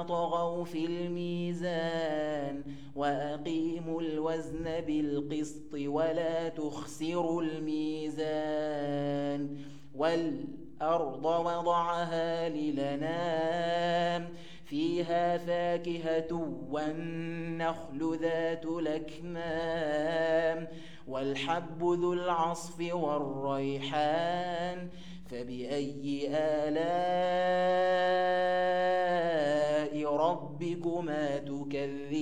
ألا تطغوا في الميزان وأقيموا الوزن بالقسط ولا تخسروا الميزان والأرض وضعها للنام فيها فاكهة والنخل ذات الأكمام والحب ذو العصف والريحان فبأي آلاء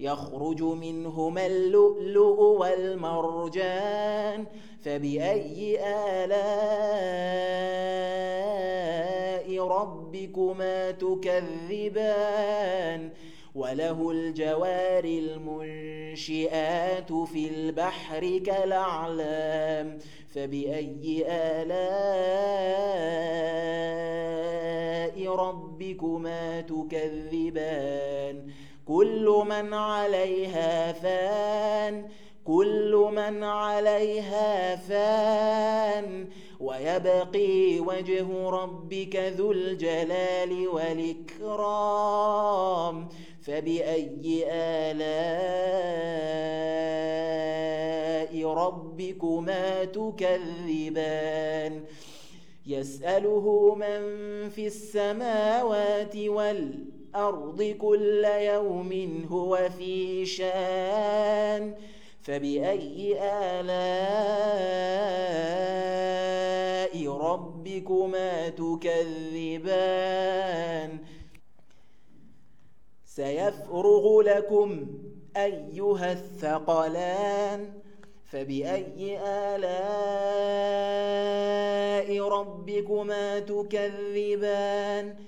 يخرج منهما اللؤلؤ والمرجان فبأي آلاء ربكما تكذبان؟ وله الجوار المنشئات في البحر كالأعلام فبأي آلاء ربكما تكذبان؟ كل من عليها فان كل من عليها فان. ويبقي وجه ربك ذو الجلال والإكرام. فبأي آلاء ربكما تكذبان؟ يسأله من في السماوات والأرض كل يوم هو في شان فبأي آلاء ربكما تكذبان؟ سيفرغ لكم أيها الثقلان فبأي آلاء ربكما تكذبان؟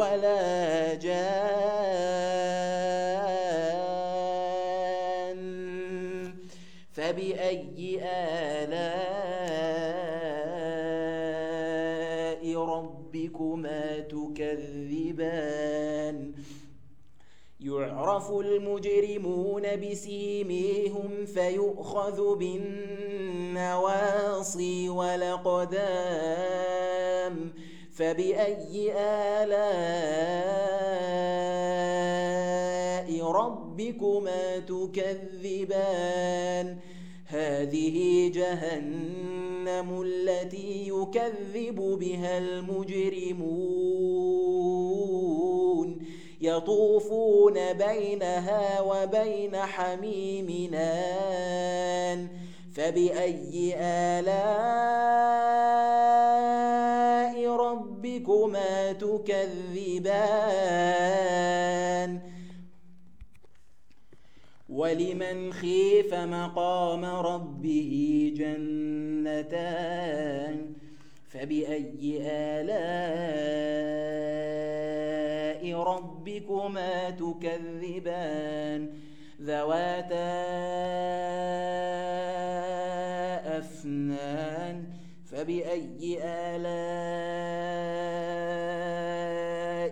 ولا جان فبأي آلاء ربكما تكذبان؟ يعرف المجرمون بسيميهم فيؤخذ بالنواصي ولقدان فبأي آلاء ربكما تكذبان؟ هذه جهنم التي يكذب بها المجرمون. يطوفون بينها وبين حميمنان فبأي آلاء ربكما تكذبان. ولمن خيف مقام ربه جنتان فبأي آلاء ربكما تكذبان؟ ذواتا أفنان فبأي آلاء